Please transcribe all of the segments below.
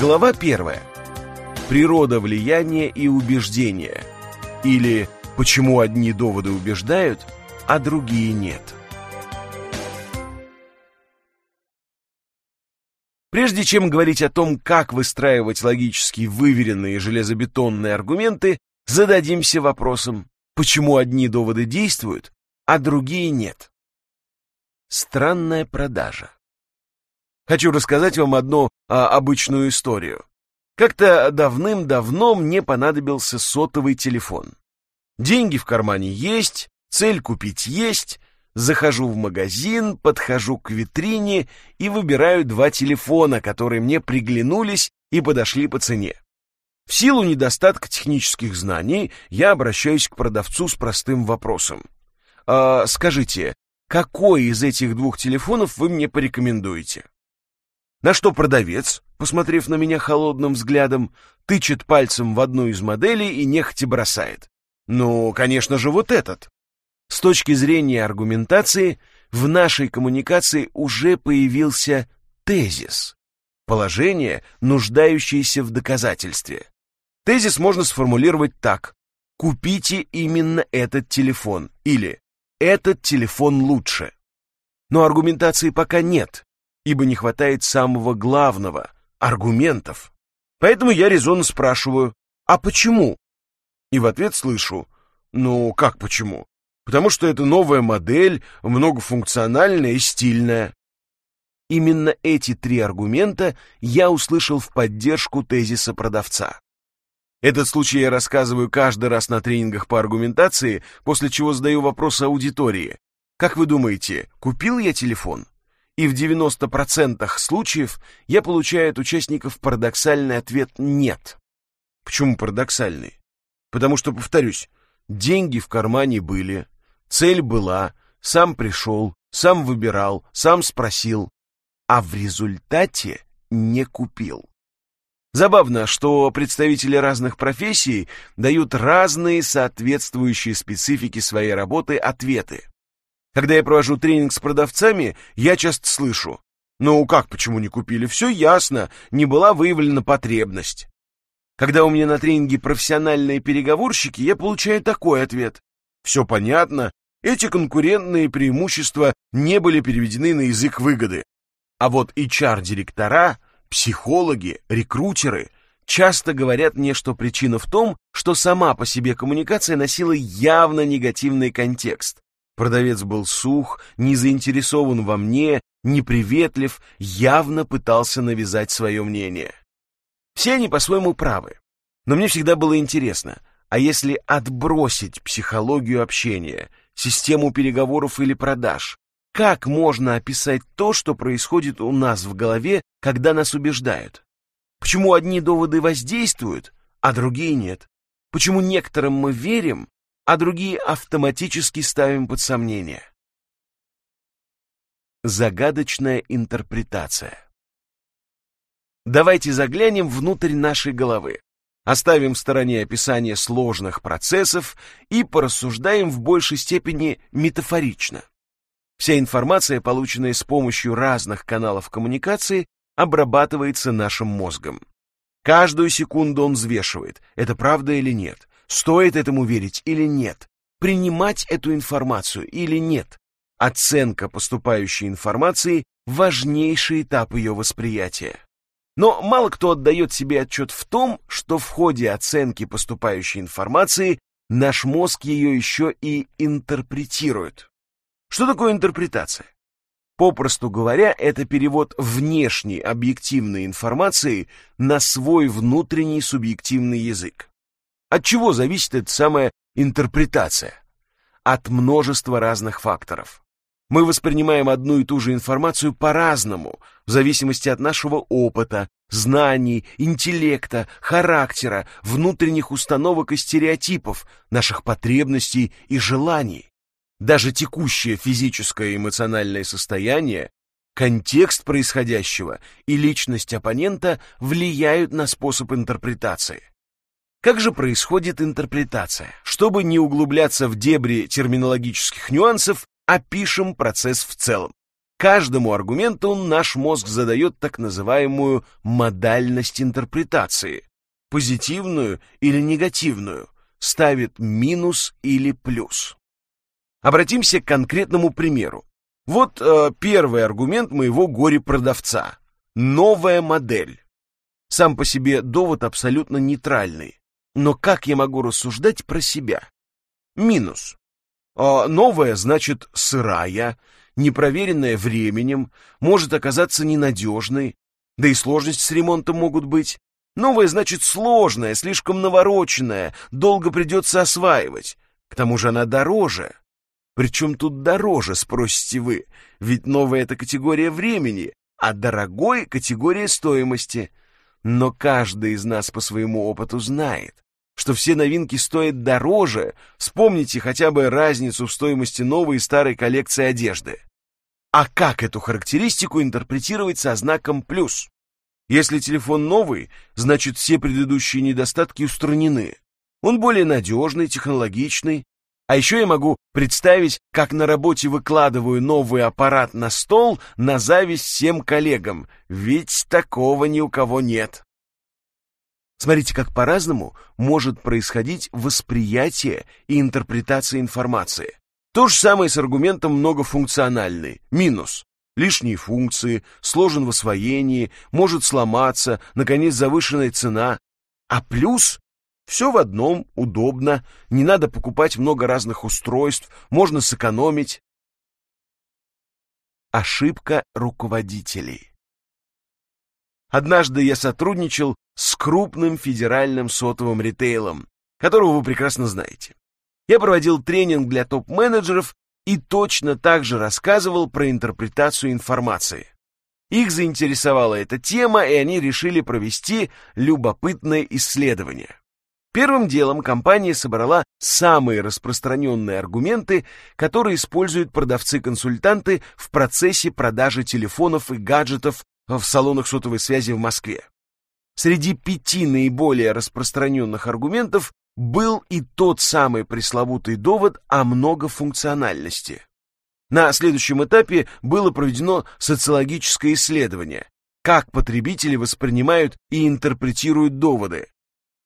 Глава первая. Природа влияния и убеждения. Или почему одни доводы убеждают, а другие нет. Прежде чем говорить о том, как выстраивать логически выверенные железобетонные аргументы, зададимся вопросом, почему одни доводы действуют, а другие нет. Странная продажа. Хочу рассказать вам одну а, обычную историю. Как-то давным-давно мне понадобился сотовый телефон. Деньги в кармане есть, цель купить есть, захожу в магазин, подхожу к витрине и выбираю два телефона, которые мне приглянулись и подошли по цене. В силу недостатка технических знаний я обращаюсь к продавцу с простым вопросом. «А, «Скажите, какой из этих двух телефонов вы мне порекомендуете?» На что продавец, посмотрев на меня холодным взглядом, тычет пальцем в одну из моделей и нехотя бросает. Ну, конечно же, вот этот. С точки зрения аргументации, в нашей коммуникации уже появился тезис. Положение, нуждающееся в доказательстве. Тезис можно сформулировать так. Купите именно этот телефон. Или этот телефон лучше. Но аргументации пока нет, ибо не хватает самого главного — аргументов. Поэтому я резонно спрашиваю, а почему? И в ответ слышу, ну как почему? Потому что это новая модель, многофункциональная и стильная. Именно эти три аргумента я услышал в поддержку тезиса продавца. Этот случай я рассказываю каждый раз на тренингах по аргументации, после чего задаю вопрос аудитории. Как вы думаете, купил я телефон? И в 90% случаев я получаю от участников парадоксальный ответ «нет». Почему парадоксальный? Потому что, повторюсь, деньги в кармане были, цель была, сам пришел, сам выбирал, сам спросил, а в результате не купил. Забавно, что представители разных профессий дают разные соответствующие специфике своей работы ответы. Когда я провожу тренинг с продавцами, я часто слышу, ну как, почему не купили? Все ясно, не была выявлена потребность. Когда у меня на тренинге профессиональные переговорщики, я получаю такой ответ. Все понятно, эти конкурентные преимущества не были переведены на язык выгоды. А вот HR-директора, психологи, рекрутеры часто говорят мне, что причина в том, что сама по себе коммуникация носила явно негативный контекст. Продавец был сух, не заинтересован во мне, неприветлив, явно пытался навязать свое мнение. Все они по-своему правы. Но мне всегда было интересно, а если отбросить психологию общения, систему переговоров или продаж, как можно описать то, что происходит у нас в голове, когда нас убеждают? Почему одни доводы воздействуют, а другие нет? Почему некоторым мы верим, а другие автоматически ставим под сомнение? Загадочная интерпретация Давайте заглянем внутрь нашей головы, оставим в стороне описание сложных процессов и порассуждаем в большей степени метафорично. Вся информация, полученная с помощью разных каналов коммуникации, обрабатывается нашим мозгом. Каждую секунду он взвешивает, это правда или нет, стоит этому верить или нет, принимать эту информацию или нет. Оценка поступающей информации – важнейший этап ее восприятия. Но мало кто отдает себе отчет в том, что в ходе оценки поступающей информации наш мозг ее еще и интерпретирует. Что такое интерпретация? Попросту говоря, это перевод внешней объективной информации на свой внутренний субъективный язык. От чего зависит эта самая интерпретация? От множества разных факторов. Мы воспринимаем одну и ту же информацию по-разному, в зависимости от нашего опыта, знаний, интеллекта, характера, внутренних установок и стереотипов, наших потребностей и желаний. Даже текущее физическое и эмоциональное состояние, контекст происходящего и личность оппонента влияют на способ интерпретации. Как же происходит интерпретация? Чтобы не углубляться в дебри терминологических нюансов, опишем процесс в целом. Каждому аргументу наш мозг задает так называемую модальность интерпретации, позитивную или негативную, ставит минус или плюс. Обратимся к конкретному примеру. Вот э, первый аргумент моего горе-продавца. Новая модель. Сам по себе довод абсолютно нейтральный. Но как я могу рассуждать про себя? Минус. А новая значит сырая, непроверенная временем, может оказаться ненадежной, да и сложности с ремонтом могут быть. Новая значит сложная, слишком навороченная, долго придется осваивать. К тому же она дороже. Причем тут дороже, спросите вы, ведь новая — это категория времени, а дорогой — категория стоимости. Но каждый из нас по своему опыту знает, что все новинки стоят дороже, вспомните хотя бы разницу в стоимости новой и старой коллекции одежды. А как эту характеристику интерпретировать со знаком «плюс»? Если телефон новый, значит все предыдущие недостатки устранены. Он более надежный, технологичный. А еще я могу представить, как на работе выкладываю новый аппарат на стол на зависть всем коллегам, ведь такого ни у кого нет. Смотрите, как по-разному может происходить восприятие и интерпретация информации. То же самое с аргументом многофункциональный, минус. Лишние функции, сложен в освоении, может сломаться, наконец завышенная цена. А плюс все в одном, удобно, не надо покупать много разных устройств, можно сэкономить. Ошибка руководителей. Однажды я сотрудничал с крупным федеральным сотовым ритейлом, которого вы прекрасно знаете. Я проводил тренинг для топ-менеджеров и точно так же рассказывал про интерпретацию информации. Их заинтересовала эта тема, и они решили провести любопытное исследование. Первым делом компания собрала самые распространенные аргументы, которые используют продавцы-консультанты в процессе продажи телефонов и гаджетов в салонах сотовой связи в Москве. Среди пяти наиболее распространенных аргументов был и тот самый пресловутый довод о многофункциональности. На следующем этапе было проведено социологическое исследование, как потребители воспринимают и интерпретируют доводы.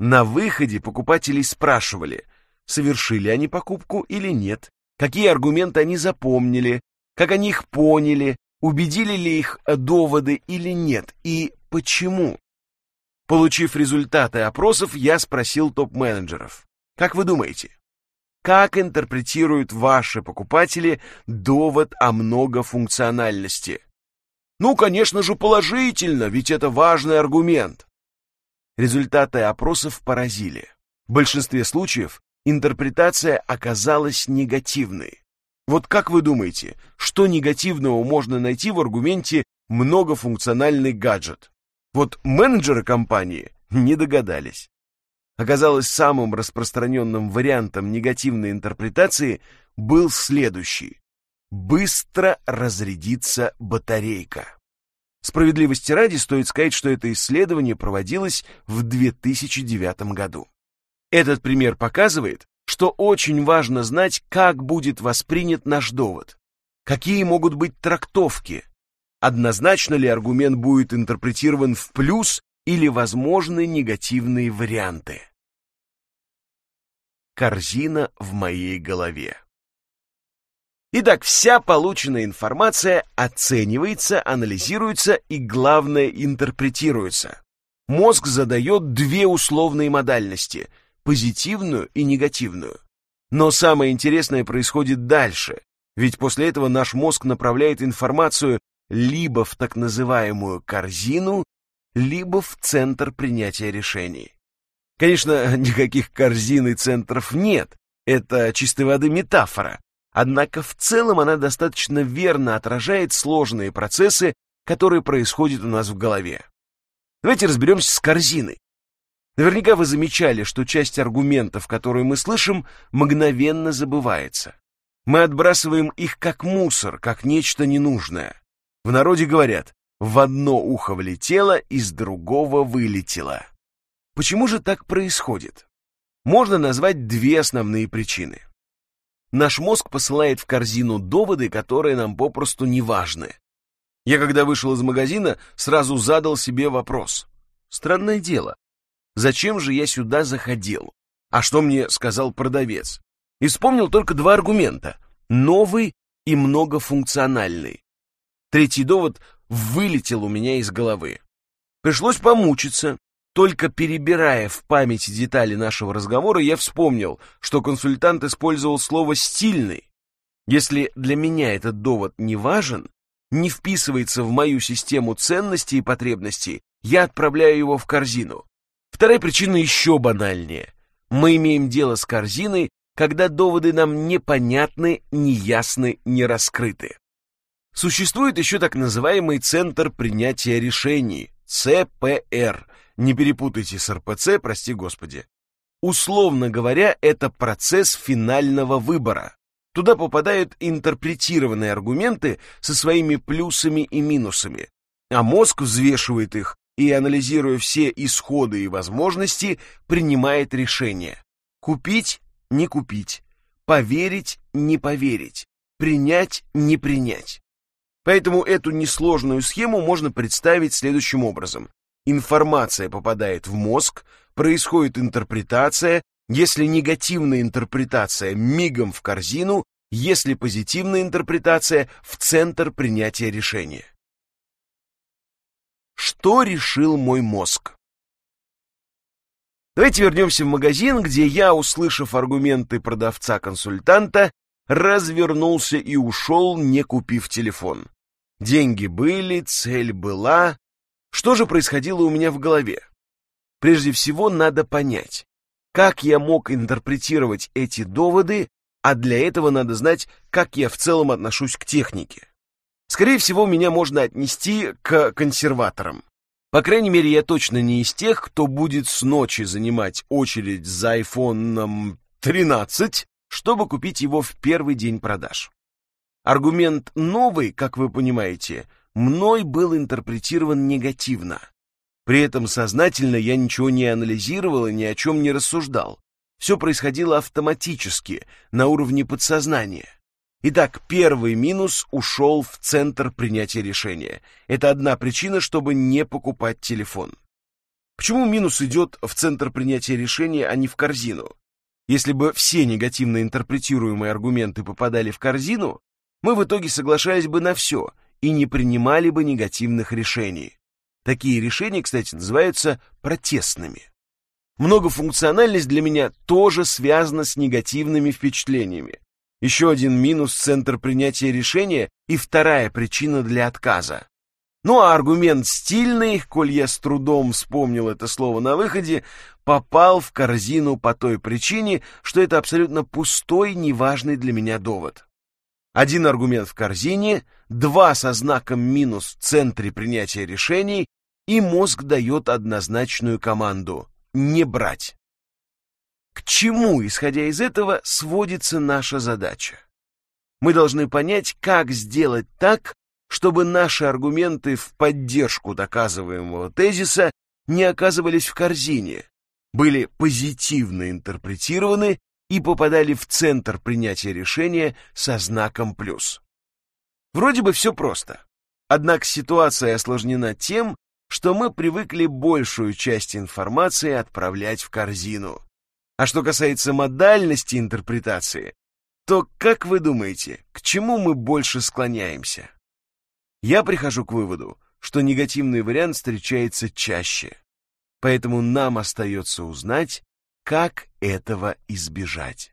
На выходе покупателей спрашивали, совершили они покупку или нет, какие аргументы они запомнили, как они их поняли, убедили ли их доводы или нет и почему. Получив результаты опросов, я спросил топ-менеджеров. Как вы думаете, как интерпретируют ваши покупатели довод о многофункциональности? Ну, конечно же, положительно, ведь это важный аргумент. Результаты опросов поразили. В большинстве случаев интерпретация оказалась негативной. Вот как вы думаете, что негативного можно найти в аргументе «многофункциональный гаджет»? Вот менеджеры компании не догадались. Оказалось, самым распространенным вариантом негативной интерпретации был следующий. Быстро разрядится батарейка. Справедливости ради стоит сказать, что это исследование проводилось в 2009 году. Этот пример показывает, что очень важно знать, как будет воспринят наш довод, какие могут быть трактовки, Однозначно ли аргумент будет интерпретирован в плюс или возможны негативные варианты? Корзина в моей голове. Итак, вся полученная информация оценивается, анализируется и, главное, интерпретируется. Мозг задает две условные модальности – позитивную и негативную. Но самое интересное происходит дальше, ведь после этого наш мозг направляет информацию либо в так называемую корзину, либо в центр принятия решений. Конечно, никаких корзин и центров нет, это чистой воды метафора, однако в целом она достаточно верно отражает сложные процессы, которые происходят у нас в голове. Давайте разберемся с корзиной. Наверняка вы замечали, что часть аргументов, которые мы слышим, мгновенно забывается. Мы отбрасываем их как мусор, как нечто ненужное. В народе говорят, в одно ухо влетело, из другого вылетело. Почему же так происходит? Можно назвать две основные причины. Наш мозг посылает в корзину доводы, которые нам попросту не важны. Я, когда вышел из магазина, сразу задал себе вопрос. Странное дело. Зачем же я сюда заходил? А что мне сказал продавец? И вспомнил только два аргумента. Новый и многофункциональный. Третий довод вылетел у меня из головы. Пришлось помучиться. Только перебирая в памяти детали нашего разговора, я вспомнил, что консультант использовал слово «стильный». Если для меня этот довод не важен, не вписывается в мою систему ценностей и потребностей, я отправляю его в корзину. Вторая причина еще банальнее. Мы имеем дело с корзиной, когда доводы нам непонятны, неясны, не раскрыты. Существует еще так называемый Центр принятия решений, ЦПР. Не перепутайте с РПЦ, прости господи. Условно говоря, это процесс финального выбора. Туда попадают интерпретированные аргументы со своими плюсами и минусами, а мозг взвешивает их и, анализируя все исходы и возможности, принимает решение. Купить – не купить, поверить – не поверить, принять – не принять. Поэтому эту несложную схему можно представить следующим образом. Информация попадает в мозг, происходит интерпретация, если негативная интерпретация мигом в корзину, если позитивная интерпретация в центр принятия решения. Что решил мой мозг? Давайте вернемся в магазин, где я, услышав аргументы продавца-консультанта, развернулся и ушел, не купив телефон. Деньги были, цель была. Что же происходило у меня в голове? Прежде всего, надо понять, как я мог интерпретировать эти доводы, а для этого надо знать, как я в целом отношусь к технике. Скорее всего, меня можно отнести к консерваторам. По крайней мере, я точно не из тех, кто будет с ночи занимать очередь за iPhone 13, чтобы купить его в первый день продаж. Аргумент новый, как вы понимаете, мной был интерпретирован негативно. При этом сознательно я ничего не анализировал и ни о чем не рассуждал. Все происходило автоматически, на уровне подсознания. Итак, первый минус ушел в центр принятия решения. Это одна причина, чтобы не покупать телефон. Почему минус идет в центр принятия решения, а не в корзину? Если бы все негативно интерпретируемые аргументы попадали в корзину, мы в итоге соглашались бы на все и не принимали бы негативных решений. Такие решения, кстати, называются протестными. Многофункциональность для меня тоже связана с негативными впечатлениями. Еще один минус центр принятия решения и вторая причина для отказа. Ну а аргумент стильный, коль я с трудом вспомнил это слово на выходе, попал в корзину по той причине, что это абсолютно пустой, неважный для меня довод. Один аргумент в корзине, два со знаком минус в центре принятия решений, и мозг дает однозначную команду «не брать». К чему, исходя из этого, сводится наша задача? Мы должны понять, как сделать так, чтобы наши аргументы в поддержку доказываемого тезиса не оказывались в корзине, были позитивно интерпретированы и попадали в центр принятия решения со знаком плюс. Вроде бы все просто. Однако ситуация осложнена тем, что мы привыкли большую часть информации отправлять в корзину. А что касается модальности интерпретации, то, как вы думаете, к чему мы больше склоняемся? Я прихожу к выводу, что негативный вариант встречается чаще. Поэтому нам остается узнать, как этого избежать.